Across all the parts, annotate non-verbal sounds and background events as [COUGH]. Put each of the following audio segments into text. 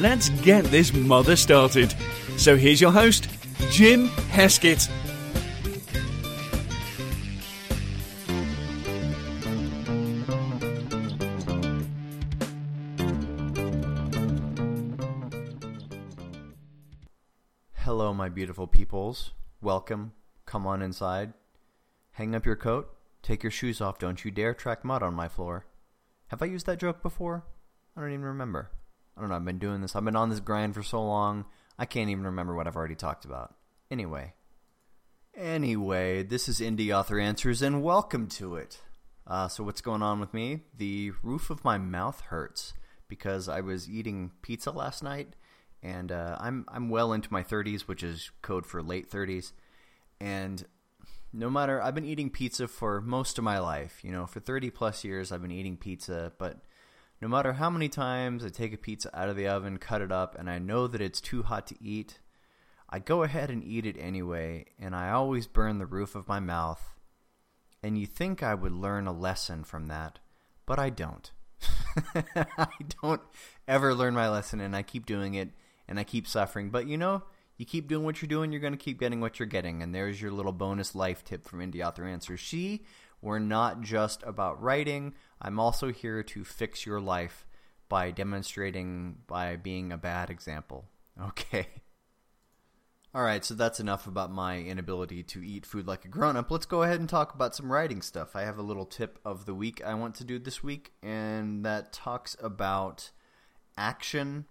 let's get this mother started. So here's your host, Jim Heskett. Hello, my beautiful peoples. Welcome. Come on inside. Hang up your coat. Take your shoes off. Don't you dare track mud on my floor. Have I used that joke before? I don't even remember. I don't know. I've been doing this. I've been on this grind for so long. I can't even remember what I've already talked about. Anyway. Anyway, this is Indie Author Answers, and welcome to it. Uh, so what's going on with me? The roof of my mouth hurts because I was eating pizza last night, and uh, I'm I'm well into my 30s, which is code for late 30s, and no matter I've been eating pizza for most of my life. You know, for 30 plus years I've been eating pizza, but no matter how many times I take a pizza out of the oven, cut it up, and I know that it's too hot to eat, I go ahead and eat it anyway, and I always burn the roof of my mouth. And you think I would learn a lesson from that, but I don't. [LAUGHS] I don't ever learn my lesson, and I keep doing it, and I keep suffering. But you know, you keep doing what you're doing, you're going to keep getting what you're getting. And there's your little bonus life tip from Indie Author Answers. She, we're not just about writing. I'm also here to fix your life by demonstrating by being a bad example. [LAUGHS] Okay. All right, so that's enough about my inability to eat food like a grown-up. Let's go ahead and talk about some writing stuff. I have a little tip of the week I want to do this week, and that talks about action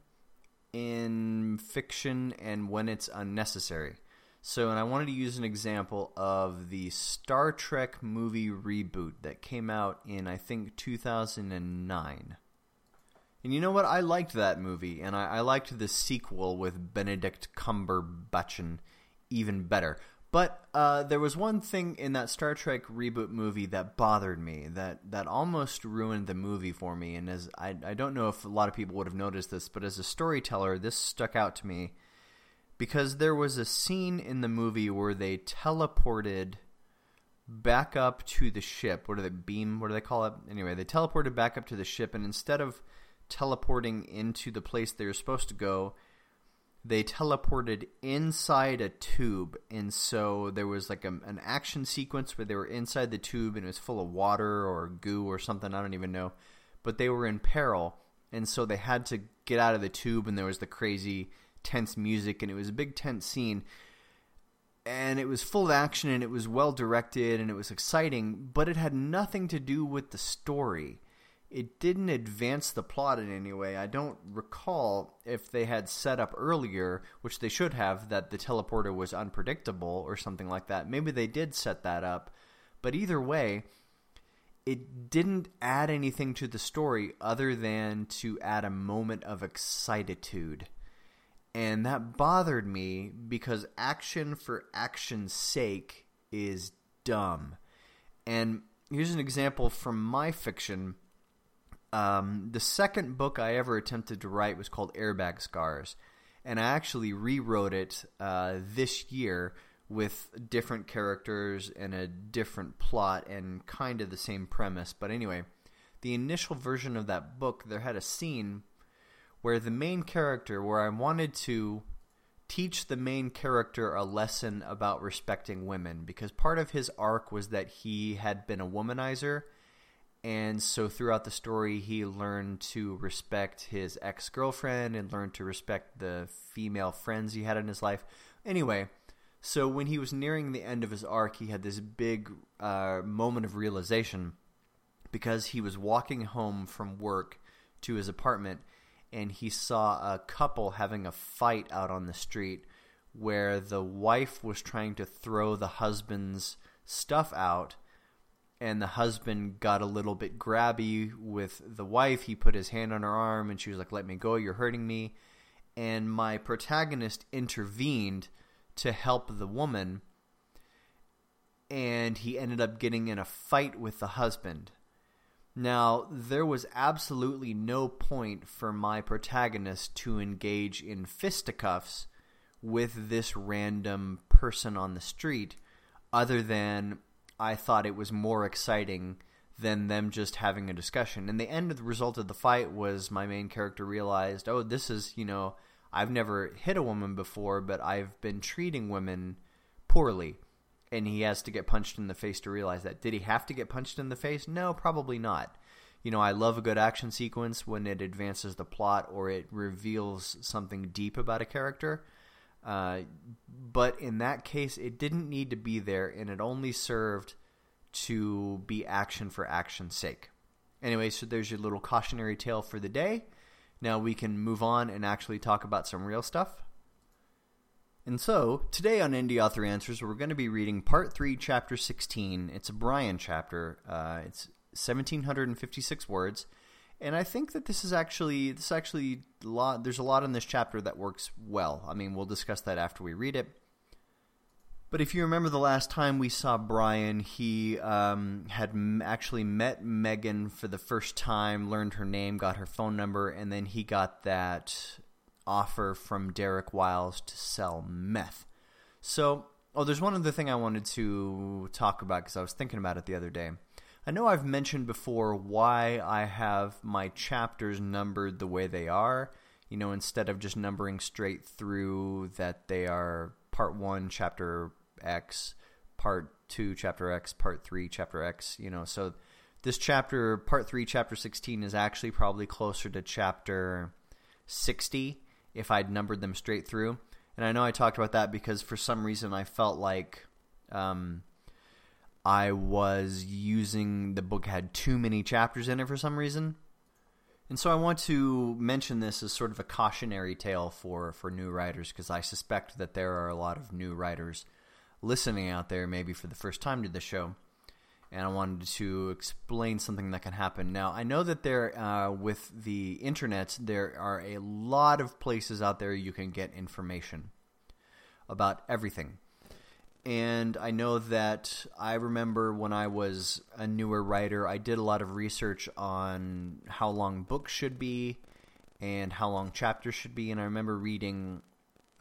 in fiction and when it's unnecessary. So, and I wanted to use an example of the Star Trek movie reboot that came out in, I think, 2009. And you know what? I liked that movie, and I, I liked the sequel with Benedict Cumberbatch even better. But uh, there was one thing in that Star Trek reboot movie that bothered me, that, that almost ruined the movie for me. And as I, I don't know if a lot of people would have noticed this, but as a storyteller, this stuck out to me because there was a scene in the movie where they teleported back up to the ship. What do they beam? What do they call it? Anyway, they teleported back up to the ship, and instead of teleporting into the place they were supposed to go, they teleported inside a tube. And so there was like a, an action sequence where they were inside the tube and it was full of water or goo or something. I don't even know. But they were in peril. And so they had to get out of the tube and there was the crazy tense music and it was a big tense scene and it was full of action and it was well directed and it was exciting, but it had nothing to do with the story it didn't advance the plot in any way. I don't recall if they had set up earlier, which they should have, that the teleporter was unpredictable or something like that. Maybe they did set that up. But either way, it didn't add anything to the story other than to add a moment of excititude. And that bothered me because action for action's sake is dumb. And here's an example from my fiction – um, the second book I ever attempted to write was called Airbag Scars, and I actually rewrote it uh, this year with different characters and a different plot and kind of the same premise. But anyway, the initial version of that book, there had a scene where the main character, where I wanted to teach the main character a lesson about respecting women, because part of his arc was that he had been a womanizer – and so throughout the story, he learned to respect his ex-girlfriend and learned to respect the female friends he had in his life. Anyway, so when he was nearing the end of his arc, he had this big uh, moment of realization because he was walking home from work to his apartment and he saw a couple having a fight out on the street where the wife was trying to throw the husband's stuff out and the husband got a little bit grabby with the wife. He put his hand on her arm, and she was like, let me go, you're hurting me. and my protagonist intervened to help the woman, and he ended up getting in a fight with the husband. Now, there was absolutely no point for my protagonist to engage in fisticuffs with this random person on the street other than I thought it was more exciting than them just having a discussion. And the end of the result of the fight was my main character realized, oh, this is, you know, I've never hit a woman before, but I've been treating women poorly. And he has to get punched in the face to realize that. Did he have to get punched in the face? No, probably not. You know, I love a good action sequence when it advances the plot or it reveals something deep about a character. Uh, but in that case, it didn't need to be there, and it only served to be action for action's sake. Anyway, so there's your little cautionary tale for the day. Now we can move on and actually talk about some real stuff. And so, today on Indie Author Answers, we're going to be reading Part 3, Chapter 16. It's a Brian chapter. Uh, it's 1,756 words. And I think that this is actually, this actually, a lot, there's a lot in this chapter that works well. I mean, we'll discuss that after we read it. But if you remember the last time we saw Brian, he um, had actually met Megan for the first time, learned her name, got her phone number, and then he got that offer from Derek Wiles to sell meth. So, oh, there's one other thing I wanted to talk about because I was thinking about it the other day. I know I've mentioned before why I have my chapters numbered the way they are. You know, instead of just numbering straight through that they are part 1, chapter X, part 2, chapter X, part 3, chapter X, you know, so this chapter, part 3, chapter 16 is actually probably closer to chapter 60 if I'd numbered them straight through. And I know I talked about that because for some reason I felt like um, I was using the book had too many chapters in it for some reason. And so I want to mention this as sort of a cautionary tale for, for new writers because I suspect that there are a lot of new writers listening out there maybe for the first time to the show. And I wanted to explain something that can happen. Now, I know that there, uh, with the internet, there are a lot of places out there you can get information about everything. And I know that I remember when I was a newer writer, I did a lot of research on how long books should be and how long chapters should be. And I remember reading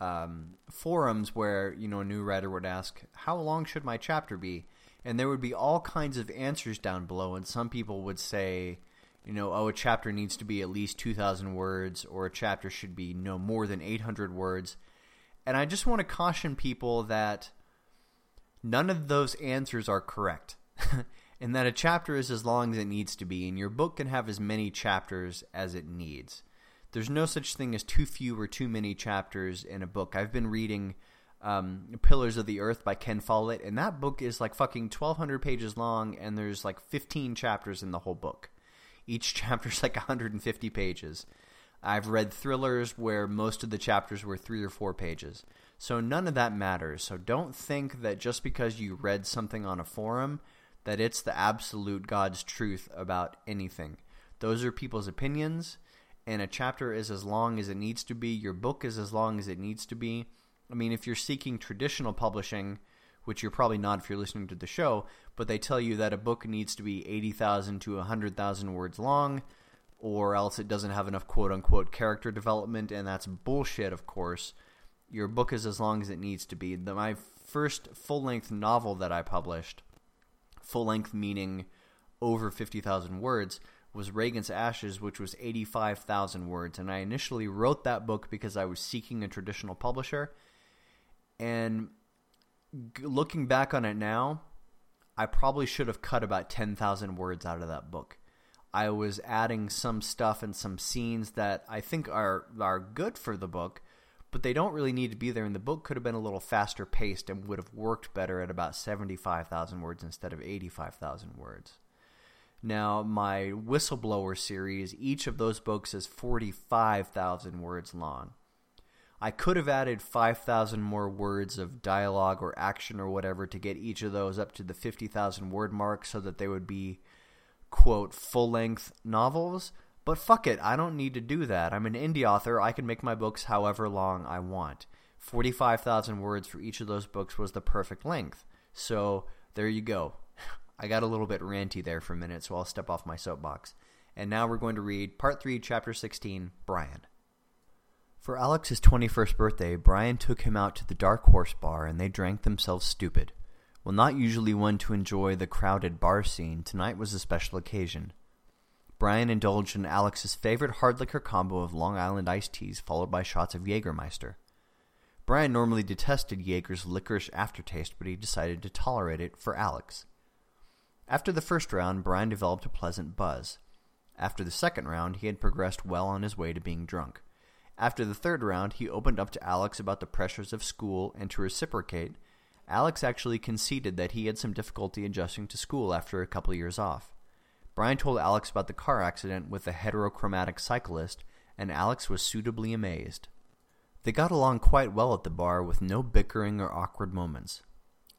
um, forums where you know a new writer would ask, "How long should my chapter be?" And there would be all kinds of answers down below, and some people would say, you know, oh, a chapter needs to be at least 2,000 words, or a chapter should be no more than 800 words. And I just want to caution people that none of those answers are correct. [LAUGHS] and that a chapter is as long as it needs to be, and your book can have as many chapters as it needs there's no such thing as too few or too many chapters in a book. I've been reading um, Pillars of the Earth by Ken Follett, and that book is like fucking 1,200 pages long, and there's like 15 chapters in the whole book. Each [LAUGHS] chapter's like 150 pages. I've read thrillers where most of the chapters were three or four pages. So none of that matters. So don't think that just because you read something on a forum that it's the absolute God's truth about anything. Those are people's opinions and a chapter is as long as it needs to be. Your book is as long as it needs to be. I mean, if you're seeking traditional publishing, which you're probably not if you're listening to the show, but they tell you that a book needs to be 80,000 to 100,000 words long, or else it doesn't have enough quote-unquote character development, and that's bullshit, of course. Your book is as long as it needs to be. The, my first full-length novel that I published, full-length meaning over 50,000 words, was Reagan's Ashes, which was 85,000 words. And I initially wrote that book because I was seeking a traditional publisher. And looking back on it now, I probably should have cut about 10,000 words out of that book. I was adding some stuff and some scenes that I think are are good for the book, but they don't really need to be there. And the book could have been a little faster paced and would have worked better at about 75,000 words instead of 85,000 words. Now, my Whistleblower series, each of those books is 45,000 words long. I could have added 5,000 more words of dialogue or action or whatever to get each of those up to the 50,000 word mark so that they would be, quote, full-length novels, But fuck it, I don't need to do that. I'm an indie author. I can make my books however long I want. 45,000 words for each of those books was the perfect length. So there you go. [LAUGHS] I got a little bit ranty there for a minute, so I'll step off my soapbox. And now we're going to read Part 3, Chapter 16, Brian. For Alex's 21st birthday, Brian took him out to the Dark Horse Bar and they drank themselves stupid. While not usually one to enjoy the crowded bar scene, tonight was a special occasion. Brian indulged in Alex's favorite hard liquor combo of Long Island iced teas followed by shots of Jägermeister. Brian normally detested Jaeger's licorice aftertaste, but he decided to tolerate it for Alex. After the first round, Brian developed a pleasant buzz. After the second round, he had progressed well on his way to being drunk. After the third round, he opened up to Alex about the pressures of school, and to reciprocate, Alex actually conceded that he had some difficulty adjusting to school after a couple years off. Brian told Alex about the car accident with the heterochromatic cyclist, and Alex was suitably amazed. They got along quite well at the bar with no bickering or awkward moments.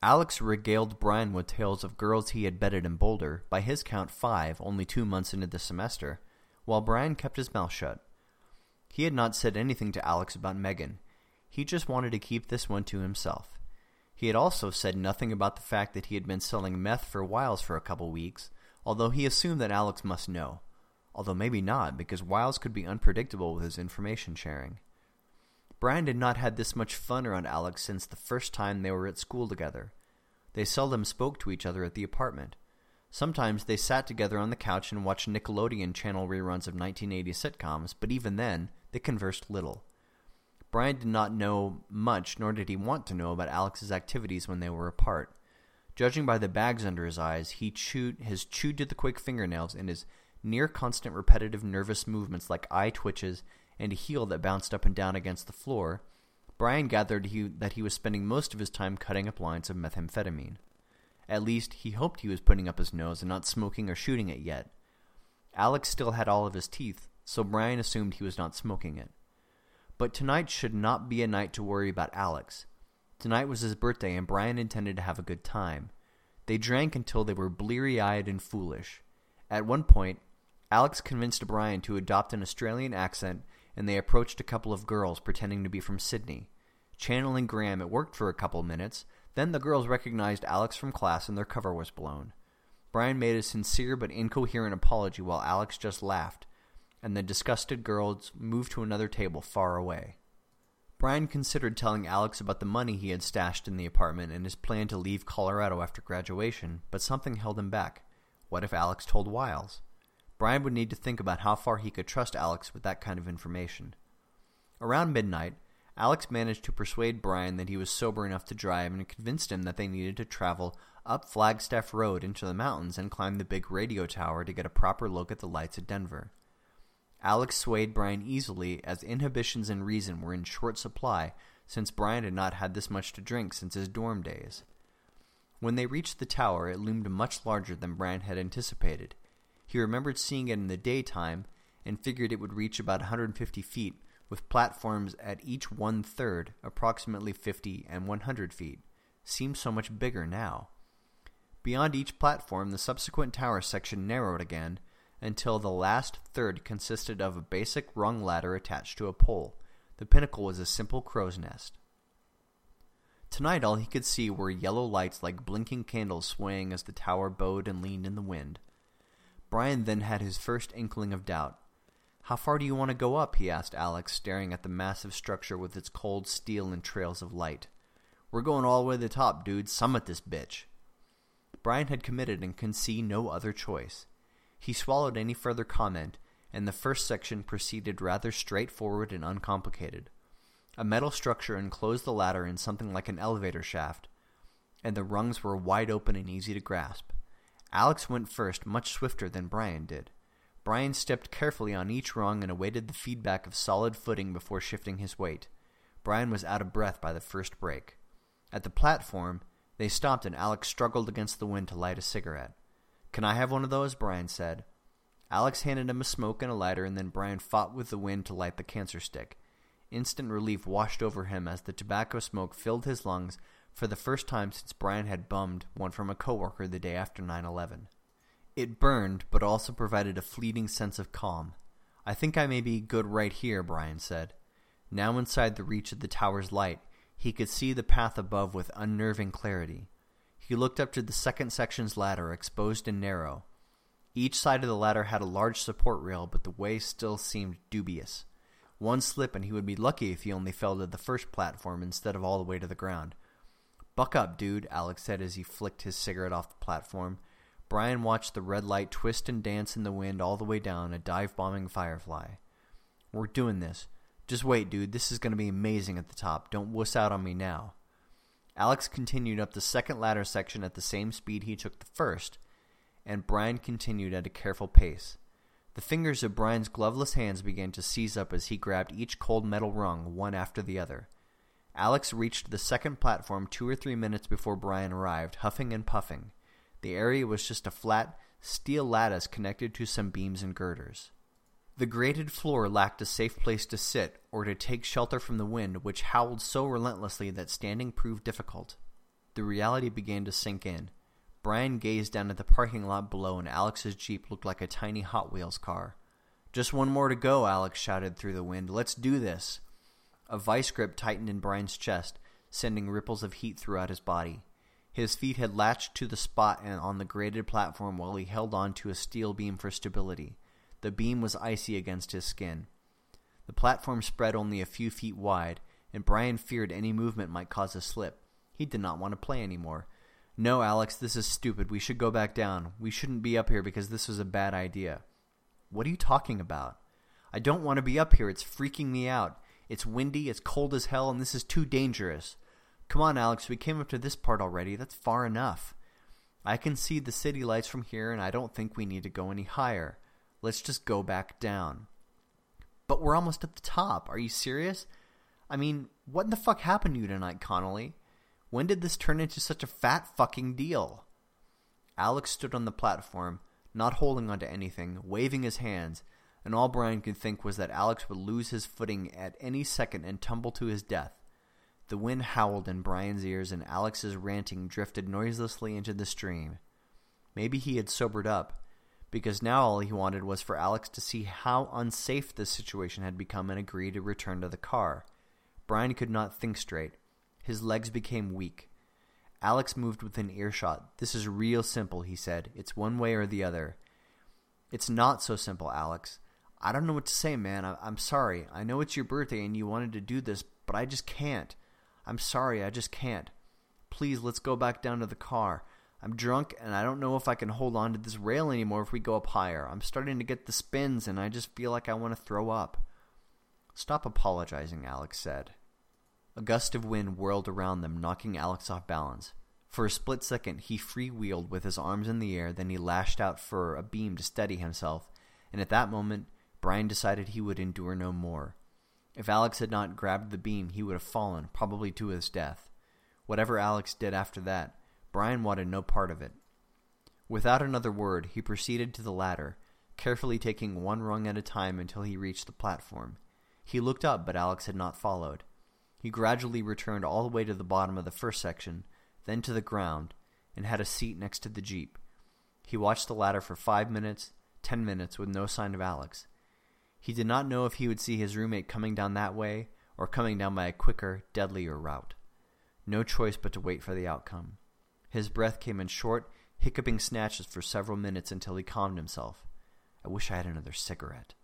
Alex regaled Brian with tales of girls he had bedded in Boulder, by his count five, only two months into the semester, while Brian kept his mouth shut. He had not said anything to Alex about Megan. He just wanted to keep this one to himself. He had also said nothing about the fact that he had been selling meth for Wiles for a couple weeks, although he assumed that Alex must know. Although maybe not, because Wiles could be unpredictable with his information sharing. Brian had not had this much fun around Alex since the first time they were at school together. They seldom spoke to each other at the apartment. Sometimes they sat together on the couch and watched Nickelodeon channel reruns of 1980 sitcoms, but even then, they conversed little. Brian did not know much, nor did he want to know about Alex's activities when they were apart. Judging by the bags under his eyes, he chewed his chewed to the quick fingernails and his near constant repetitive nervous movements like eye twitches and a heel that bounced up and down against the floor, Brian gathered he, that he was spending most of his time cutting up lines of methamphetamine. At least, he hoped he was putting up his nose and not smoking or shooting it yet. Alex still had all of his teeth, so Brian assumed he was not smoking it. But tonight should not be a night to worry about Alex. Tonight was his birthday, and Brian intended to have a good time. They drank until they were bleary-eyed and foolish. At one point, Alex convinced Brian to adopt an Australian accent, and they approached a couple of girls pretending to be from Sydney. Channeling Graham, it worked for a couple minutes, then the girls recognized Alex from class and their cover was blown. Brian made a sincere but incoherent apology while Alex just laughed, and the disgusted girls moved to another table far away. Brian considered telling Alex about the money he had stashed in the apartment and his plan to leave Colorado after graduation, but something held him back. What if Alex told Wiles? Brian would need to think about how far he could trust Alex with that kind of information. Around midnight, Alex managed to persuade Brian that he was sober enough to drive and convinced him that they needed to travel up Flagstaff Road into the mountains and climb the big radio tower to get a proper look at the lights of Denver. Alex swayed Brian easily as inhibitions and reason were in short supply since Brian had not had this much to drink since his dorm days. When they reached the tower, it loomed much larger than Brian had anticipated. He remembered seeing it in the daytime and figured it would reach about 150 feet, with platforms at each one-third, approximately 50 and 100 feet. Seemed so much bigger now. Beyond each platform, the subsequent tower section narrowed again, until the last third consisted of a basic rung ladder attached to a pole. The pinnacle was a simple crow's nest. Tonight all he could see were yellow lights like blinking candles swaying as the tower bowed and leaned in the wind. Brian then had his first inkling of doubt. How far do you want to go up? he asked Alex, staring at the massive structure with its cold steel and trails of light. We're going all the way to the top, dude. Summit this bitch. Brian had committed and could see no other choice. He swallowed any further comment, and the first section proceeded rather straightforward and uncomplicated. A metal structure enclosed the ladder in something like an elevator shaft, and the rungs were wide open and easy to grasp. Alex went first, much swifter than Brian did. Brian stepped carefully on each rung and awaited the feedback of solid footing before shifting his weight. Brian was out of breath by the first break. At the platform, they stopped and Alex struggled against the wind to light a cigarette. Can I have one of those? Brian said. Alex handed him a smoke and a lighter, and then Brian fought with the wind to light the cancer stick. Instant relief washed over him as the tobacco smoke filled his lungs for the first time since Brian had bummed one from a coworker the day after 9-11. It burned, but also provided a fleeting sense of calm. I think I may be good right here, Brian said. Now inside the reach of the tower's light, he could see the path above with unnerving clarity. He looked up to the second section's ladder, exposed and narrow. Each side of the ladder had a large support rail, but the way still seemed dubious. One slip and he would be lucky if he only fell to the first platform instead of all the way to the ground. Buck up, dude, Alex said as he flicked his cigarette off the platform. Brian watched the red light twist and dance in the wind all the way down, a dive-bombing firefly. We're doing this. Just wait, dude. This is going to be amazing at the top. Don't wuss out on me now. Alex continued up the second ladder section at the same speed he took the first, and Brian continued at a careful pace. The fingers of Brian's gloveless hands began to seize up as he grabbed each cold metal rung, one after the other. Alex reached the second platform two or three minutes before Brian arrived, huffing and puffing. The area was just a flat, steel lattice connected to some beams and girders. The grated floor lacked a safe place to sit or to take shelter from the wind, which howled so relentlessly that standing proved difficult. The reality began to sink in. Brian gazed down at the parking lot below and Alex's Jeep looked like a tiny Hot Wheels car. Just one more to go, Alex shouted through the wind. Let's do this. A vice grip tightened in Brian's chest, sending ripples of heat throughout his body. His feet had latched to the spot and on the grated platform while he held on to a steel beam for stability. The beam was icy against his skin. The platform spread only a few feet wide, and Brian feared any movement might cause a slip. He did not want to play anymore. No, Alex, this is stupid. We should go back down. We shouldn't be up here because this was a bad idea. What are you talking about? I don't want to be up here. It's freaking me out. It's windy, it's cold as hell, and this is too dangerous. Come on, Alex, we came up to this part already. That's far enough. I can see the city lights from here, and I don't think we need to go any higher. Let's just go back down. But we're almost at the top. Are you serious? I mean, what in the fuck happened to you tonight, Connolly? When did this turn into such a fat fucking deal? Alex stood on the platform, not holding onto anything, waving his hands, and all Brian could think was that Alex would lose his footing at any second and tumble to his death. The wind howled in Brian's ears and Alex's ranting drifted noiselessly into the stream. Maybe he had sobered up, because now all he wanted was for Alex to see how unsafe the situation had become and agree to return to the car. Brian could not think straight. His legs became weak. Alex moved within earshot. This is real simple, he said. It's one way or the other. It's not so simple, Alex. I don't know what to say, man. I am sorry. I know it's your birthday and you wanted to do this, but I just can't. I'm sorry, I just can't. Please, let's go back down to the car. I'm drunk and I don't know if I can hold on to this rail anymore if we go up higher. I'm starting to get the spins and I just feel like I want to throw up. Stop apologizing, Alex said. A gust of wind whirled around them, knocking Alex off balance. For a split second, he freewheeled with his arms in the air, then he lashed out for a beam to steady himself, and at that moment, Brian decided he would endure no more. If Alex had not grabbed the beam, he would have fallen, probably to his death. Whatever Alex did after that, Brian wanted no part of it. Without another word, he proceeded to the ladder, carefully taking one rung at a time until he reached the platform. He looked up, but Alex had not followed. He gradually returned all the way to the bottom of the first section, then to the ground, and had a seat next to the Jeep. He watched the ladder for five minutes, ten minutes, with no sign of Alex. He did not know if he would see his roommate coming down that way, or coming down by a quicker, deadlier route. No choice but to wait for the outcome. His breath came in short, hiccuping snatches for several minutes until he calmed himself. I wish I had another cigarette.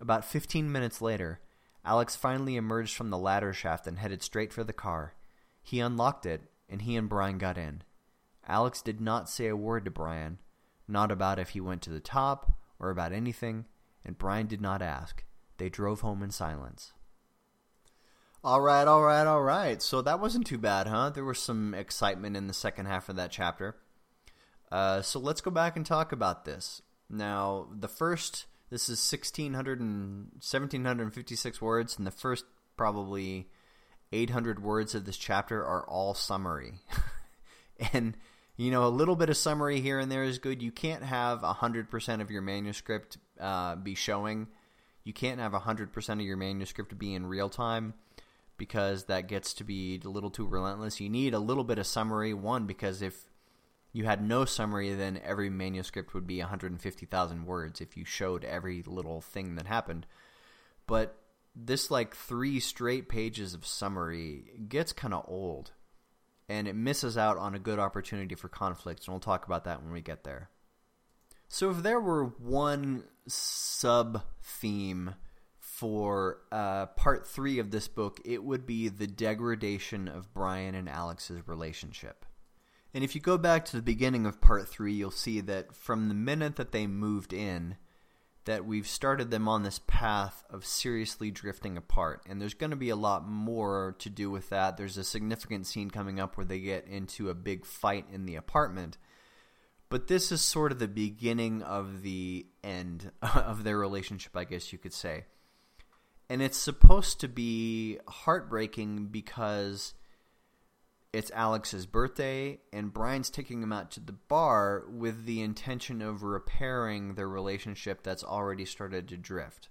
About fifteen minutes later, Alex finally emerged from the ladder shaft and headed straight for the car. He unlocked it, and he and Brian got in. Alex did not say a word to Brian, not about if he went to the top or about anything, and Brian did not ask. They drove home in silence. All right, all right, all right. So that wasn't too bad, huh? There was some excitement in the second half of that chapter. Uh, so let's go back and talk about this. Now, the first this is 1600 and 1756 words, and the first probably 800 words of this chapter are all summary. [LAUGHS] and, you know, a little bit of summary here and there is good. You can't have 100% of your manuscript uh, be showing. You can't have 100% of your manuscript be in real time because that gets to be a little too relentless. You need a little bit of summary, one, because if you had no summary, then every manuscript would be 150,000 words if you showed every little thing that happened. But this like three straight pages of summary gets kind of old and it misses out on a good opportunity for conflict, and we'll talk about that when we get there. So if there were one sub-theme for uh, part three of this book, it would be the degradation of Brian and Alex's relationship. And if you go back to the beginning of part three, you'll see that from the minute that they moved in, that we've started them on this path of seriously drifting apart. And there's going to be a lot more to do with that. There's a significant scene coming up where they get into a big fight in the apartment. But this is sort of the beginning of the end [LAUGHS] of their relationship, I guess you could say. And it's supposed to be heartbreaking because it's Alex's birthday, and Brian's taking him out to the bar with the intention of repairing their relationship that's already started to drift.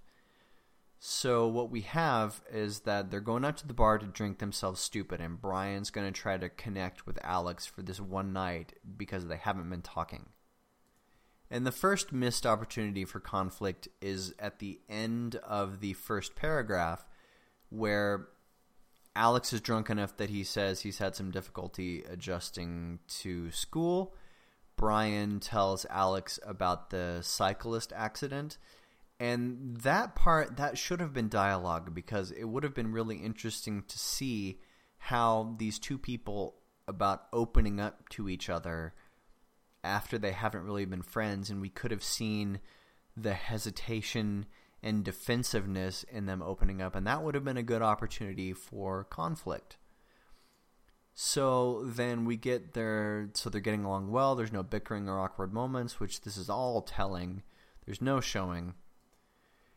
So what we have is that they're going out to the bar to drink themselves stupid, and Brian's going to try to connect with Alex for this one night because they haven't been talking. And the first missed opportunity for conflict is at the end of the first paragraph, where Alex is drunk enough that he says he's had some difficulty adjusting to school. Brian tells Alex about the cyclist accident. And that part, that should have been dialogue because it would have been really interesting to see how these two people about opening up to each other after they haven't really been friends. And we could have seen the hesitation and defensiveness in them opening up, and that would have been a good opportunity for conflict. So then we get there, so they're getting along well, there's no bickering or awkward moments, which this is all telling. There's no showing.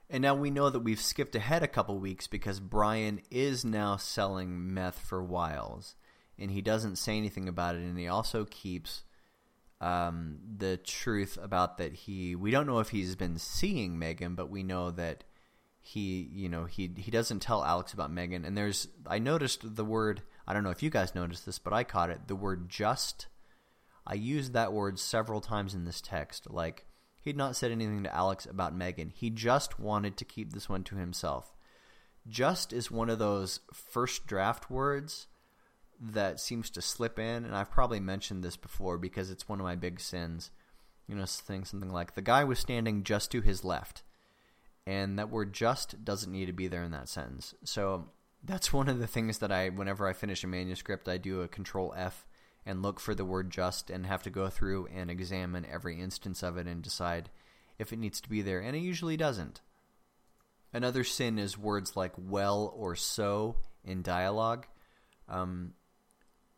And now we know that we've skipped ahead a couple weeks because Brian is now selling meth for Wiles. And he doesn't say anything about it, and he also keeps um, the truth about that he we don't know if he's been seeing Megan, but we know that he you know he he doesn't tell Alex about Megan. And there's I noticed the word I don't know if you guys noticed this, but I caught it the word just. I used that word several times in this text. Like he'd not said anything to Alex about Megan. He just wanted to keep this one to himself. Just is one of those first draft words that seems to slip in, and I've probably mentioned this before because it's one of my big sins. You know, saying something like, the guy was standing just to his left. And that word just doesn't need to be there in that sentence. So that's one of the things that I, whenever I finish a manuscript, I do a control F and look for the word just and have to go through and examine every instance of it and decide if it needs to be there. And it usually doesn't. Another sin is words like well or so in dialogue. Um,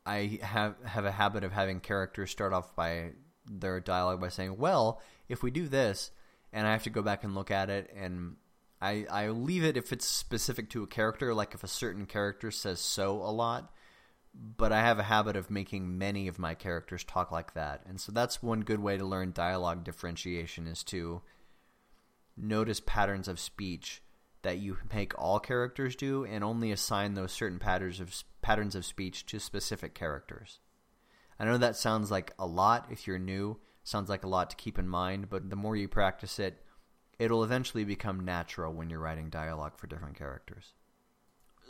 I have have a habit of having characters start off by their dialogue by saying, "Well, if we do this," and I have to go back and look at it, and I I leave it if it's specific to a character, like if a certain character says "so" a lot. But I have a habit of making many of my characters talk like that, and so that's one good way to learn dialogue differentiation is to notice patterns of speech that you make all characters do and only assign those certain patterns of patterns of speech to specific characters. I know that sounds like a lot if you're new, sounds like a lot to keep in mind, but the more you practice it, it'll eventually become natural when you're writing dialogue for different characters.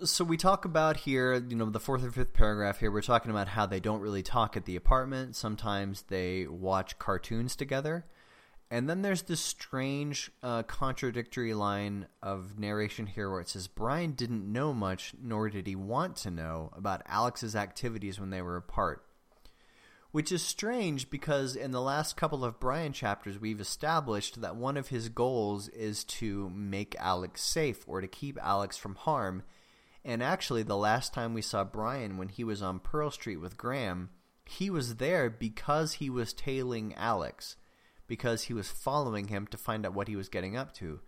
So we talk about here, you know, the fourth or fifth paragraph here, we're talking about how they don't really talk at the apartment. Sometimes they watch cartoons together. And then there's this strange uh, contradictory line of narration here where it says Brian didn't know much, nor did he want to know, about Alex's activities when they were apart. Which is strange because in the last couple of Brian chapters we've established that one of his goals is to make Alex safe or to keep Alex from harm. And actually the last time we saw Brian when he was on Pearl Street with Graham, he was there because he was tailing Alex because he was following him to find out what he was getting up to.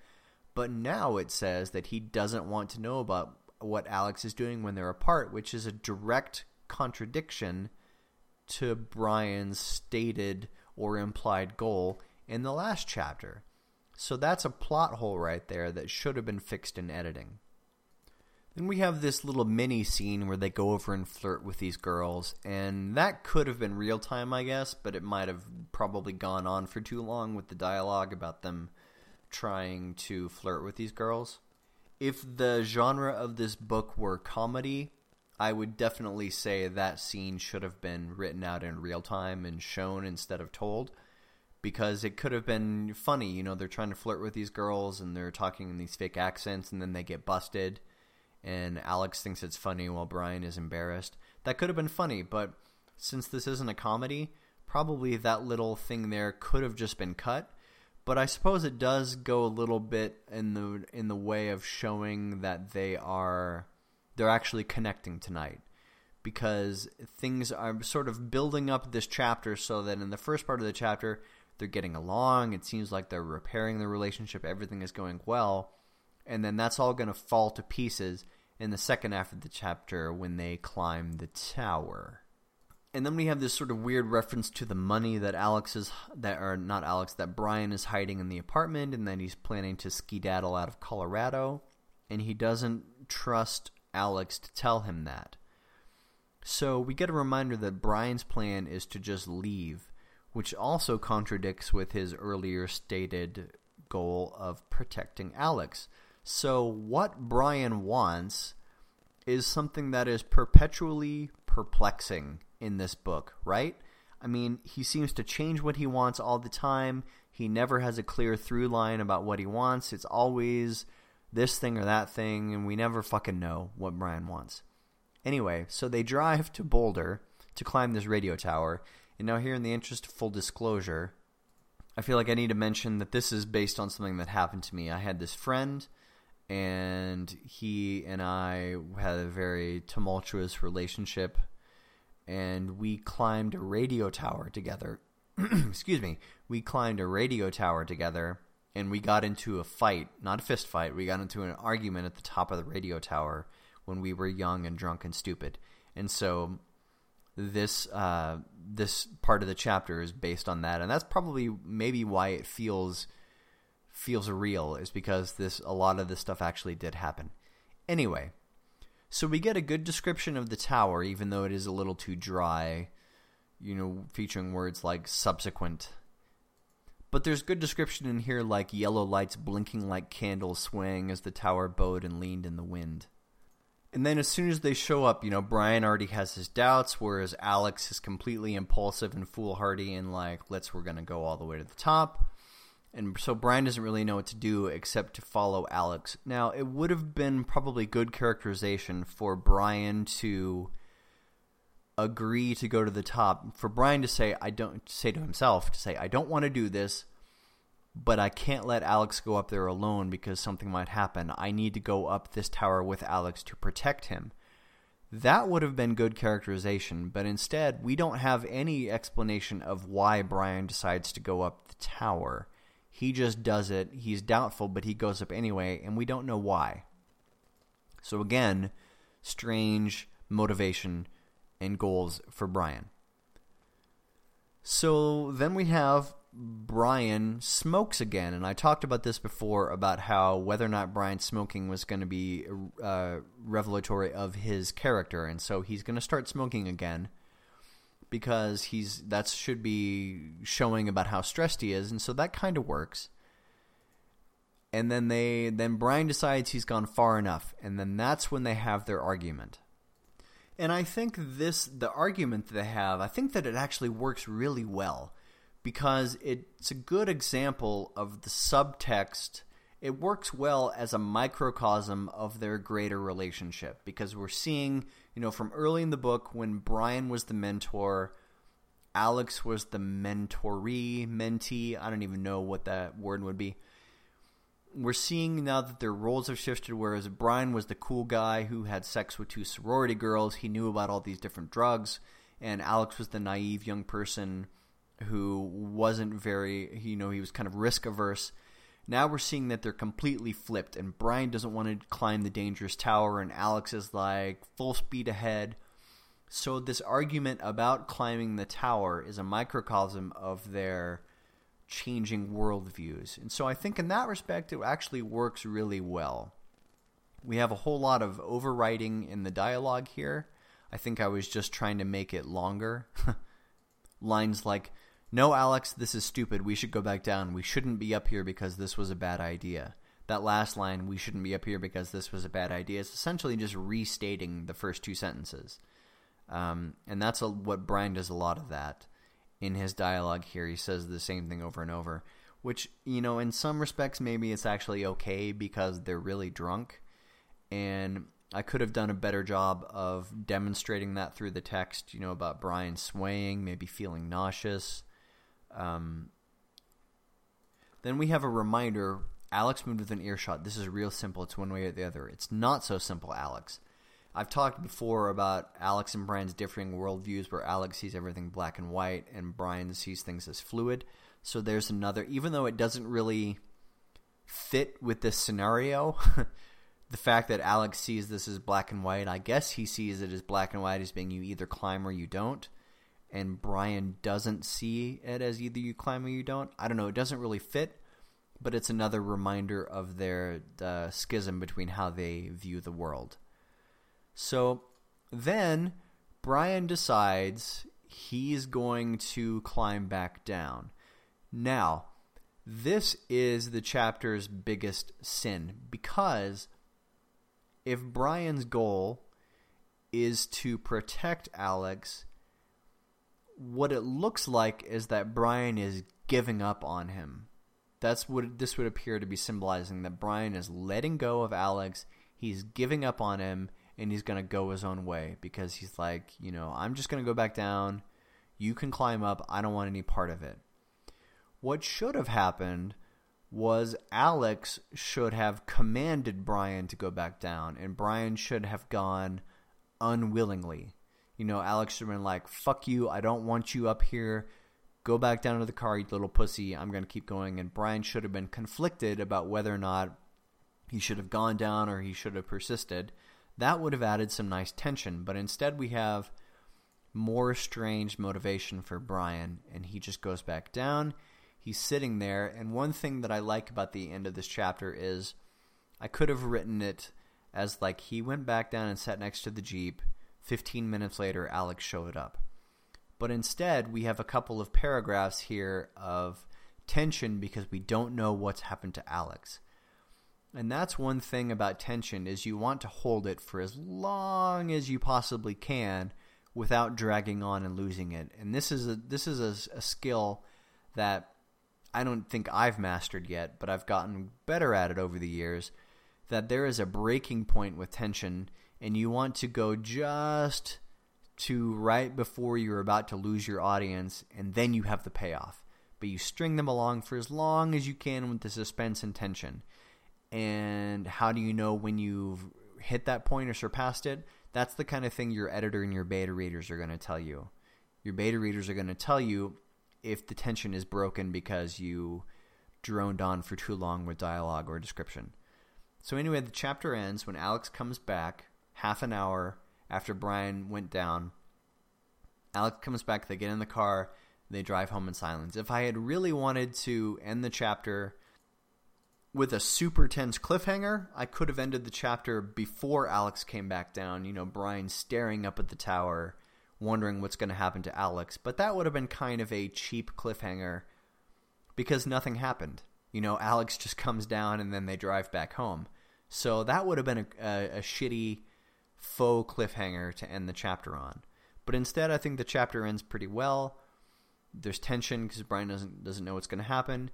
But now it says that he doesn't want to know about what Alex is doing when they're apart, which is a direct contradiction to Brian's stated or implied goal in the last chapter. So that's a plot hole right there that should have been fixed in editing. Then we have this little mini scene where they go over and flirt with these girls, and that could have been real time, I guess, but it might have probably gone on for too long with the dialogue about them trying to flirt with these girls. If the genre of this book were comedy, I would definitely say that scene should have been written out in real time and shown instead of told because it could have been funny. You know, they're trying to flirt with these girls and they're talking in these fake accents and then they get busted and Alex thinks it's funny while Brian is embarrassed. That could have been funny, but since this isn't a comedy, probably that little thing there could have just been cut. But I suppose it does go a little bit in the in the way of showing that they are they're actually connecting tonight because things are sort of building up this chapter so that in the first part of the chapter they're getting along, it seems like they're repairing the relationship, everything is going well and then that's all going to fall to pieces in the second half of the chapter when they climb the tower. And then we have this sort of weird reference to the money that Alex is that are not Alex that Brian is hiding in the apartment and that he's planning to skedaddle out of Colorado and he doesn't trust Alex to tell him that. So we get a reminder that Brian's plan is to just leave, which also contradicts with his earlier stated goal of protecting Alex. So what Brian wants is something that is perpetually perplexing in this book, right? I mean, he seems to change what he wants all the time. He never has a clear through line about what he wants. It's always this thing or that thing, and we never fucking know what Brian wants. Anyway, so they drive to Boulder to climb this radio tower. And now here in the interest of full disclosure, I feel like I need to mention that this is based on something that happened to me. I had this friend and he and I had a very tumultuous relationship, and we climbed a radio tower together. [CLEARS THROAT] Excuse me. We climbed a radio tower together, and we got into a fight, not a fist fight. We got into an argument at the top of the radio tower when we were young and drunk and stupid. And so this uh, this part of the chapter is based on that, and that's probably maybe why it feels – feels real is because this a lot of this stuff actually did happen. Anyway, so we get a good description of the tower, even though it is a little too dry, you know, featuring words like subsequent. But there's good description in here like yellow lights blinking like candles swaying as the tower bowed and leaned in the wind. And then as soon as they show up, you know, Brian already has his doubts, whereas Alex is completely impulsive and foolhardy and like, let's, we're going to go all the way to the top. And so Brian doesn't really know what to do except to follow Alex. Now, it would have been probably good characterization for Brian to agree to go to the top. For Brian to say, I don't, say to himself, to say, I don't want to do this, but I can't let Alex go up there alone because something might happen. I need to go up this tower with Alex to protect him. That would have been good characterization, but instead, we don't have any explanation of why Brian decides to go up the tower. He just does it. He's doubtful, but he goes up anyway, and we don't know why. So again, strange motivation and goals for Brian. So then we have Brian smokes again, and I talked about this before about how whether or not Brian smoking was going to be uh, revelatory of his character, and so he's going to start smoking again because he's that should be showing about how stressed he is, and so that kind of works. And then they then Brian decides he's gone far enough, and then that's when they have their argument. And I think this the argument that they have, I think that it actually works really well because it's a good example of the subtext it works well as a microcosm of their greater relationship because we're seeing, you know, from early in the book when Brian was the mentor, Alex was the mentoree, mentee, I don't even know what that word would be. We're seeing now that their roles have shifted, whereas Brian was the cool guy who had sex with two sorority girls. He knew about all these different drugs. And Alex was the naive young person who wasn't very, you know, he was kind of risk averse now we're seeing that they're completely flipped, and Brian doesn't want to climb the dangerous tower, and Alex is like full speed ahead. So this argument about climbing the tower is a microcosm of their changing worldviews. And so I think in that respect, it actually works really well. We have a whole lot of overwriting in the dialogue here. I think I was just trying to make it longer. [LAUGHS] Lines like, No, Alex, this is stupid. We should go back down. We shouldn't be up here because this was a bad idea. That last line, we shouldn't be up here because this was a bad idea, is essentially just restating the first two sentences. Um, and that's a, what Brian does a lot of that in his dialogue here. He says the same thing over and over, which, you know, in some respects, maybe it's actually okay because they're really drunk. And I could have done a better job of demonstrating that through the text, you know, about Brian swaying, maybe feeling nauseous. Um, then we have a reminder Alex moved with an earshot. This is real simple. It's one way or the other. It's not so simple, Alex. I've talked before about Alex and Brian's differing worldviews where Alex sees everything black and white and Brian sees things as fluid. So there's another, even though it doesn't really fit with this scenario, [LAUGHS] the fact that Alex sees this as black and white, I guess he sees it as black and white as being you either climb or you don't. And Brian doesn't see it as either you climb or you don't. I don't know. It doesn't really fit, but it's another reminder of their uh, schism between how they view the world. So then Brian decides he's going to climb back down. Now, this is the chapter's biggest sin because if Brian's goal is to protect Alex, what it looks like is that Brian is giving up on him. That's what this would appear to be symbolizing, that Brian is letting go of Alex, he's giving up on him, and he's going to go his own way because he's like, you know, I'm just going to go back down. You can climb up. I don't want any part of it. What should have happened was Alex should have commanded Brian to go back down, and Brian should have gone unwillingly. You know, Alex should been like, fuck you, I don't want you up here. Go back down to the car, you little pussy. I'm going to keep going. And Brian should have been conflicted about whether or not he should have gone down or he should have persisted. That would have added some nice tension, but instead we have more strange motivation for Brian, and he just goes back down. He's sitting there, and one thing that I like about the end of this chapter is I could have written it as like he went back down and sat next to the Jeep. 15 minutes later, Alex showed up. But instead, we have a couple of paragraphs here of tension because we don't know what's happened to Alex. And that's one thing about tension is you want to hold it for as long as you possibly can without dragging on and losing it. And this is a this is a, a skill that I don't think I've mastered yet, but I've gotten better at it over the years. That there is a breaking point with tension, and you want to go just to right before you're about to lose your audience, and then you have the payoff. But you string them along for as long as you can with the suspense and tension and how do you know when you've hit that point or surpassed it? That's the kind of thing your editor and your beta readers are going to tell you. Your beta readers are going to tell you if the tension is broken because you droned on for too long with dialogue or description. So anyway, the chapter ends when Alex comes back half an hour after Brian went down. Alex comes back, they get in the car, they drive home in silence. If I had really wanted to end the chapter with a super tense cliffhanger, I could have ended the chapter before Alex came back down. You know, Brian staring up at the tower, wondering what's going to happen to Alex. But that would have been kind of a cheap cliffhanger because nothing happened. You know, Alex just comes down and then they drive back home. So that would have been a, a, a shitty faux cliffhanger to end the chapter on. But instead, I think the chapter ends pretty well. There's tension because Brian doesn't doesn't know what's going to happen.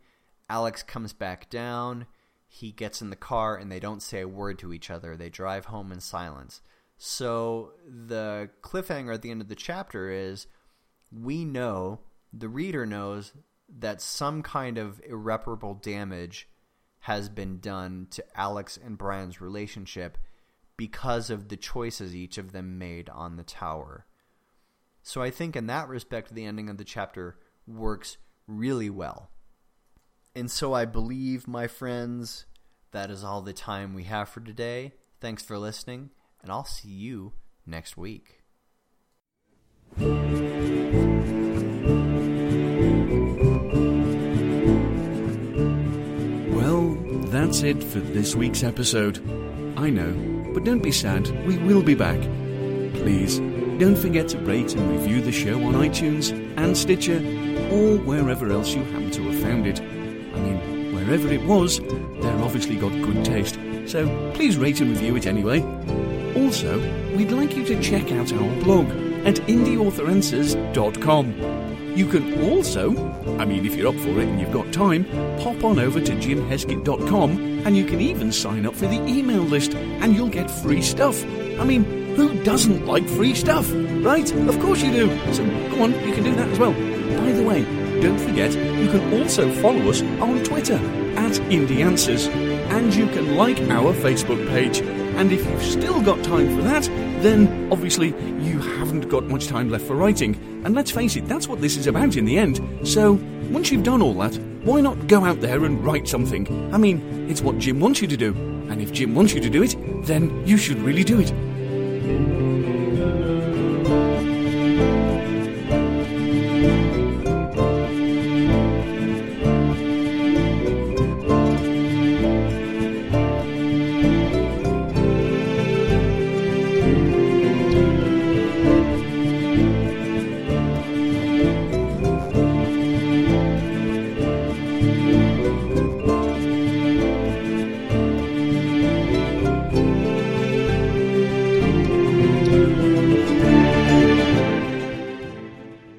Alex comes back down. He gets in the car and they don't say a word to each other. They drive home in silence. So the cliffhanger at the end of the chapter is we know, the reader knows, that some kind of irreparable damage has been done to Alex and Brian's relationship because of the choices each of them made on the tower. So I think in that respect, the ending of the chapter works really well. And so I believe, my friends, that is all the time we have for today. Thanks for listening, and I'll see you next week. Well, that's it for this week's episode. I know, but don't be sad, we will be back. Please, don't forget to rate and review the show on iTunes and Stitcher, or wherever else you happen to have found it. I mean, wherever it was, they're obviously got good taste, so please rate and review it anyway. Also, we'd like you to check out our blog at indieauthoranswers.com. You can also, I mean, if you're up for it and you've got time, pop on over to jimheskett.com and you can even sign up for the email list and you'll get free stuff. I mean, who doesn't like free stuff, right? Of course you do. So go on, you can do that as well. By the way, don't forget, you can also follow us on Twitter at Indie Answers and you can like our Facebook page. And if you've still got time for that, then obviously you got much time left for writing. And let's face it, that's what this is about in the end. So, once you've done all that, why not go out there and write something? I mean, it's what Jim wants you to do. And if Jim wants you to do it, then you should really do it.